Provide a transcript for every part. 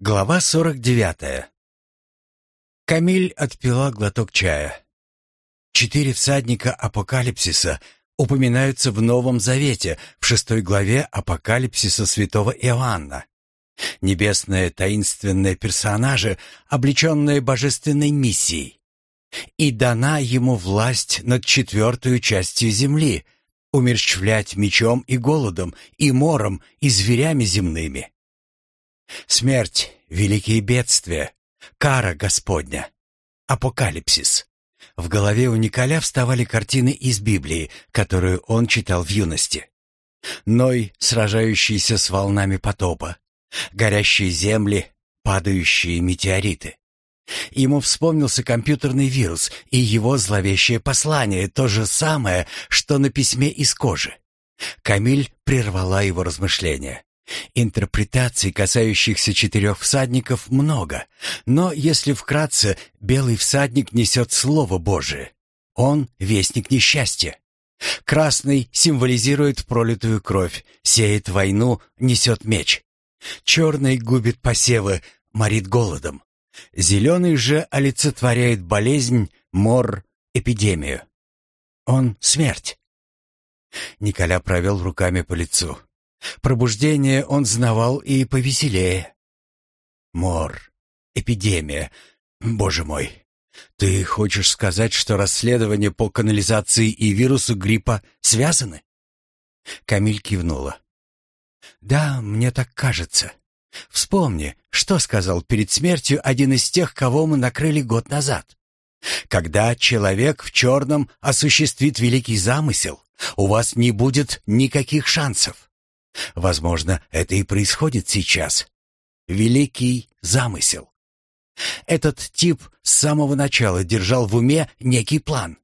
Глава сорок девятая. Камиль отпила глоток чая. Четыре всадника апокалипсиса упоминаются в Новом Завете, в шестой главе апокалипсиса святого Иоанна. Небесные таинственные персонажи, облеченные божественной миссией. И дана ему власть над четвертую частью земли, умерщвлять мечом и голодом, и мором, и зверями земными Смерть, великие бедствия, кара Господня, апокалипсис. В голове у Николя вставали картины из Библии, которую он читал в юности. Ной, сражающийся с волнами потопа, горящие земли, падающие метеориты. Ему вспомнился компьютерный вирус и его зловещее послание, то же самое, что на письме из кожи. Камиль прервала его размышления. Интерпретаций, касающихся четырех всадников, много, но если вкратце, белый всадник несет Слово Божие. Он — вестник несчастья. Красный символизирует пролитую кровь, сеет войну, несет меч. Черный губит посевы, морит голодом. Зеленый же олицетворяет болезнь, мор, эпидемию. Он — смерть. Николя провел руками по лицу. Пробуждение он знавал и повеселее. Мор, эпидемия. Боже мой. Ты хочешь сказать, что расследования по канализации и вирусу гриппа связаны? Камиль кивнула. Да, мне так кажется. Вспомни, что сказал перед смертью один из тех, кого мы накрыли год назад. Когда человек в черном осуществит великий замысел, у вас не будет никаких шансов. Возможно, это и происходит сейчас. Великий замысел. Этот тип с самого начала держал в уме некий план.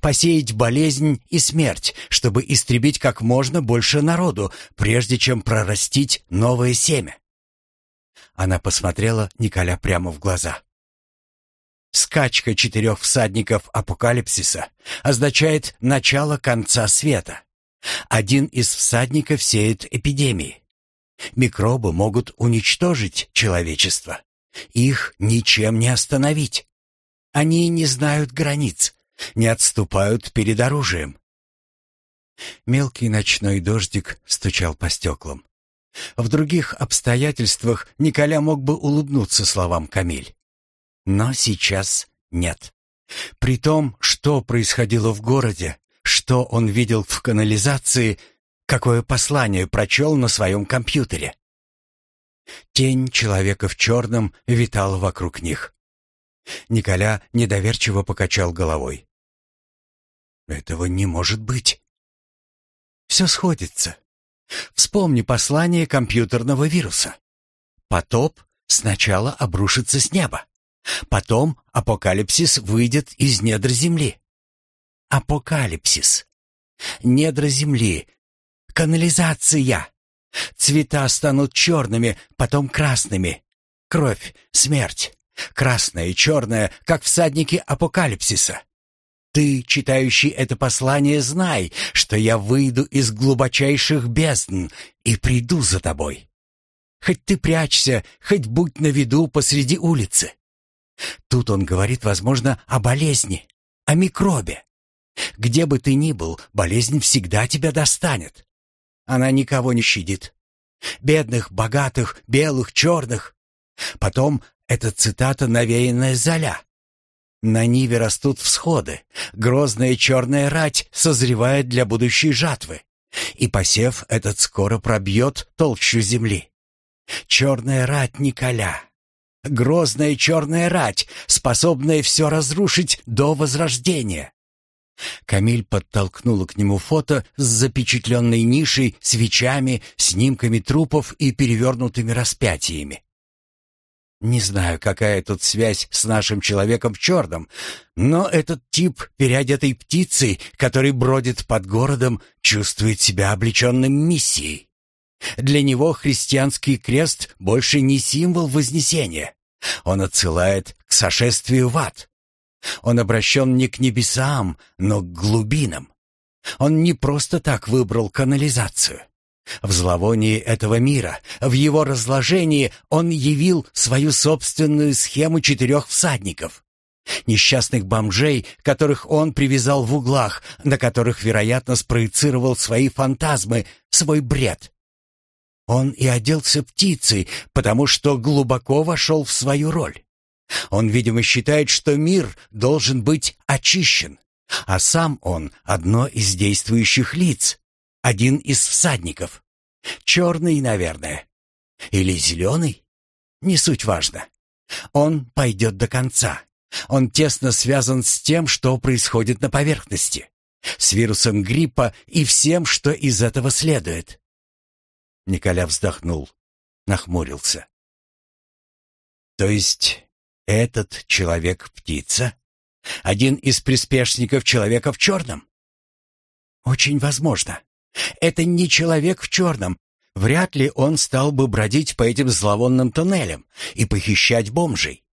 Посеять болезнь и смерть, чтобы истребить как можно больше народу, прежде чем прорастить новое семя. Она посмотрела Николя прямо в глаза. Скачка четырех всадников апокалипсиса означает начало конца света. Один из всадников сеет эпидемии. Микробы могут уничтожить человечество. Их ничем не остановить. Они не знают границ, не отступают перед оружием. Мелкий ночной дождик стучал по стеклам. В других обстоятельствах Николя мог бы улыбнуться словам Камиль. Но сейчас нет. При том, что происходило в городе, что он видел в канализации, какое послание прочел на своем компьютере. Тень человека в черном витала вокруг них. Николя недоверчиво покачал головой. «Этого не может быть!» «Все сходится. Вспомни послание компьютерного вируса. Потоп сначала обрушится с неба. Потом апокалипсис выйдет из недр земли. Апокалипсис. Недра земли. Канализация. Цвета станут черными, потом красными. Кровь, смерть. Красное и черное, как всадники апокалипсиса. Ты, читающий это послание, знай, что я выйду из глубочайших бездн и приду за тобой. Хоть ты прячься, хоть будь на виду посреди улицы. Тут он говорит, возможно, о болезни, о микробе. Где бы ты ни был, болезнь всегда тебя достанет. Она никого не щадит. Бедных, богатых, белых, черных. Потом эта цитата навеянная Золя. На ниве растут всходы. Грозная черная рать созревает для будущей жатвы. И посев этот скоро пробьет толщу земли. Черная рать Николя. Грозная черная рать, способная все разрушить до возрождения. Камиль подтолкнула к нему фото с запечатленной нишей, свечами, снимками трупов и перевернутыми распятиями. Не знаю, какая тут связь с нашим человеком в черном, но этот тип, переодетой птицей, который бродит под городом, чувствует себя облеченным миссией. Для него христианский крест больше не символ вознесения. Он отсылает к сошествию в ад. Он обращен не к небесам, но к глубинам. Он не просто так выбрал канализацию. В зловонии этого мира, в его разложении он явил свою собственную схему четырех всадников. Несчастных бомжей, которых он привязал в углах, на которых, вероятно, спроецировал свои фантазмы, свой бред. Он и оделся птицей, потому что глубоко вошел в свою роль. Он, видимо, считает, что мир должен быть очищен, а сам он — одно из действующих лиц, один из всадников. Черный, наверное. Или зеленый? Не суть важно. Он пойдет до конца. Он тесно связан с тем, что происходит на поверхности. С вирусом гриппа и всем, что из этого следует. Николя вздохнул, нахмурился. То есть этот человек-птица? Один из приспешников человека в черном? Очень возможно. Это не человек в черном. Вряд ли он стал бы бродить по этим зловонным туннелям и похищать бомжей.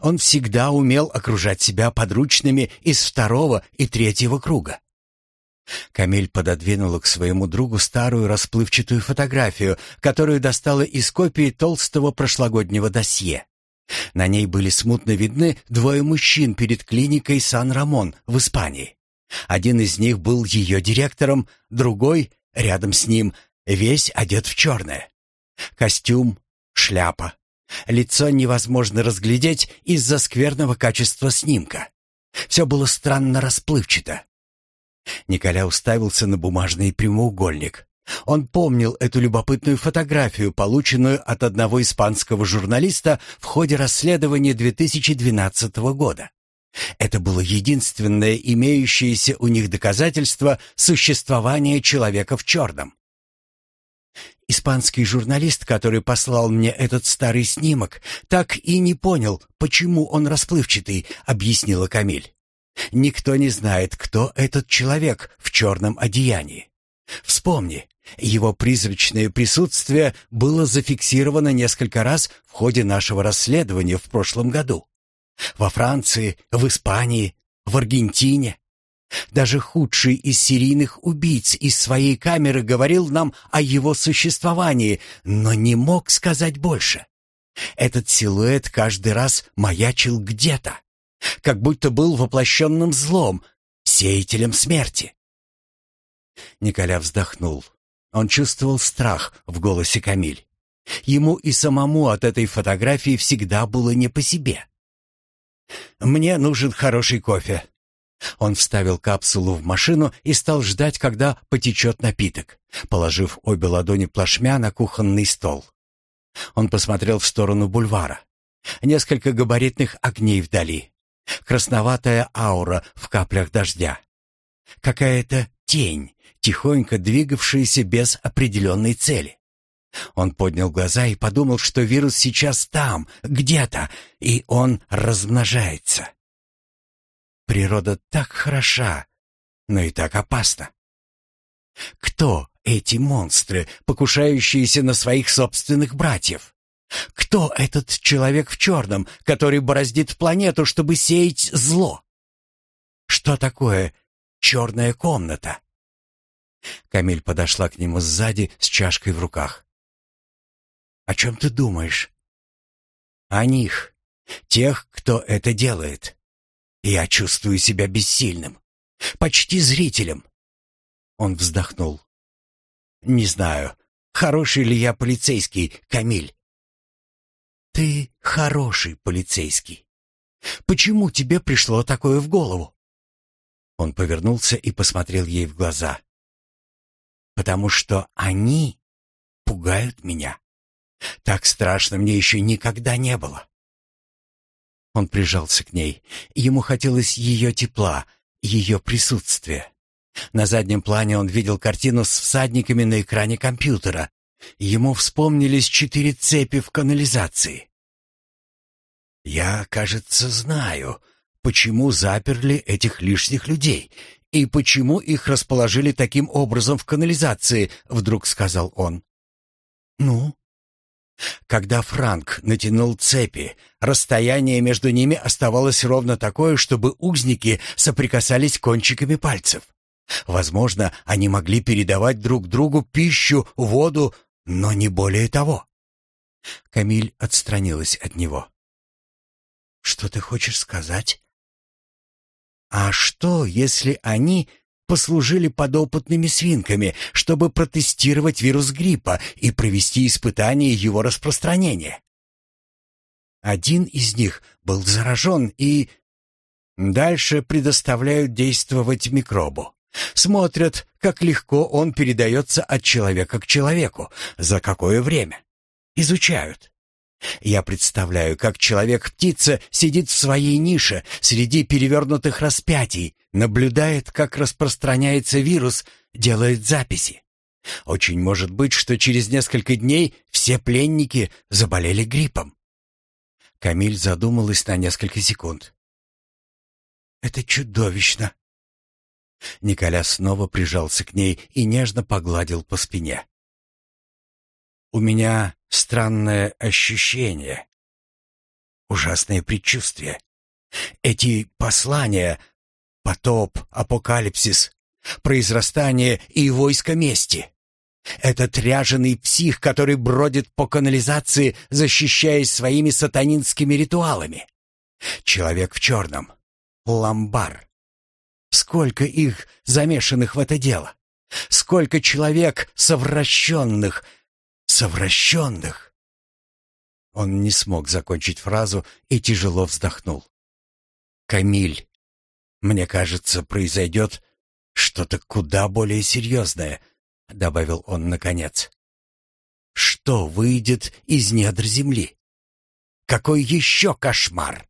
Он всегда умел окружать себя подручными из второго и третьего круга. Камиль пододвинула к своему другу старую расплывчатую фотографию, которую достала из копии толстого прошлогоднего досье. На ней были смутно видны двое мужчин перед клиникой Сан-Рамон в Испании. Один из них был ее директором, другой, рядом с ним, весь одет в черное. Костюм, шляпа. Лицо невозможно разглядеть из-за скверного качества снимка. Все было странно расплывчато. Николя уставился на бумажный прямоугольник. Он помнил эту любопытную фотографию, полученную от одного испанского журналиста в ходе расследования 2012 года. Это было единственное имеющееся у них доказательство существования человека в черном. Испанский журналист, который послал мне этот старый снимок, так и не понял, почему он расплывчатый, объяснила Камиль. Никто не знает, кто этот человек в черном одеянии. Вспомни, его призрачное присутствие было зафиксировано несколько раз в ходе нашего расследования в прошлом году. Во Франции, в Испании, в Аргентине. Даже худший из серийных убийц из своей камеры говорил нам о его существовании, но не мог сказать больше. Этот силуэт каждый раз маячил где-то, как будто был воплощенным злом, сеятелем смерти. Николя вздохнул. Он чувствовал страх в голосе Камиль. Ему и самому от этой фотографии всегда было не по себе. «Мне нужен хороший кофе». Он вставил капсулу в машину и стал ждать, когда потечет напиток, положив обе ладони плашмя на кухонный стол. Он посмотрел в сторону бульвара. Несколько габаритных огней вдали. Красноватая аура в каплях дождя. Какая-то тень, тихонько двигавшаяся без определенной цели. Он поднял глаза и подумал, что вирус сейчас там, где-то, и он размножается. Природа так хороша, но и так опасна. Кто эти монстры, покушающиеся на своих собственных братьев? Кто этот человек в черном, который бороздит планету, чтобы сеять зло? Что такое черная комната? Камиль подошла к нему сзади с чашкой в руках. О чем ты думаешь? О них, тех, кто это делает. Я чувствую себя бессильным, почти зрителем. Он вздохнул. Не знаю, хороший ли я полицейский, Камиль. Ты хороший полицейский. Почему тебе пришло такое в голову? Он повернулся и посмотрел ей в глаза. Потому что они пугают меня. Так страшно мне еще никогда не было. Он прижался к ней. Ему хотелось ее тепла, ее присутствия. На заднем плане он видел картину с всадниками на экране компьютера. Ему вспомнились четыре цепи в канализации. «Я, кажется, знаю, почему заперли этих лишних людей и почему их расположили таким образом в канализации», — вдруг сказал он. «Ну?» Когда Франк натянул цепи, расстояние между ними оставалось ровно такое, чтобы узники соприкасались кончиками пальцев. Возможно, они могли передавать друг другу пищу, воду, но не более того. Камиль отстранилась от него. «Что ты хочешь сказать?» «А что, если они послужили подопытными свинками, чтобы протестировать вирус гриппа и провести испытание его распространения?» Один из них был заражен и... Дальше предоставляют действовать микробу. Смотрят, как легко он передается от человека к человеку, за какое время. Изучают. Я представляю, как человек-птица сидит в своей нише среди перевернутых распятий, наблюдает, как распространяется вирус, делает записи. Очень может быть, что через несколько дней все пленники заболели гриппом. Камиль задумалась на несколько секунд. «Это чудовищно!» Николя снова прижался к ней и нежно погладил по спине. «У меня странное ощущение, ужасное предчувствие. Эти послания — потоп, апокалипсис, произрастание и войско мести. Этот ряженый псих, который бродит по канализации, защищаясь своими сатанинскими ритуалами. Человек в черном. Ламбар. Сколько их замешанных в это дело? Сколько человек совращенных, совращенных? Он не смог закончить фразу и тяжело вздохнул. «Камиль, мне кажется, произойдет что-то куда более серьезное», — добавил он наконец. «Что выйдет из недр земли? Какой еще кошмар?»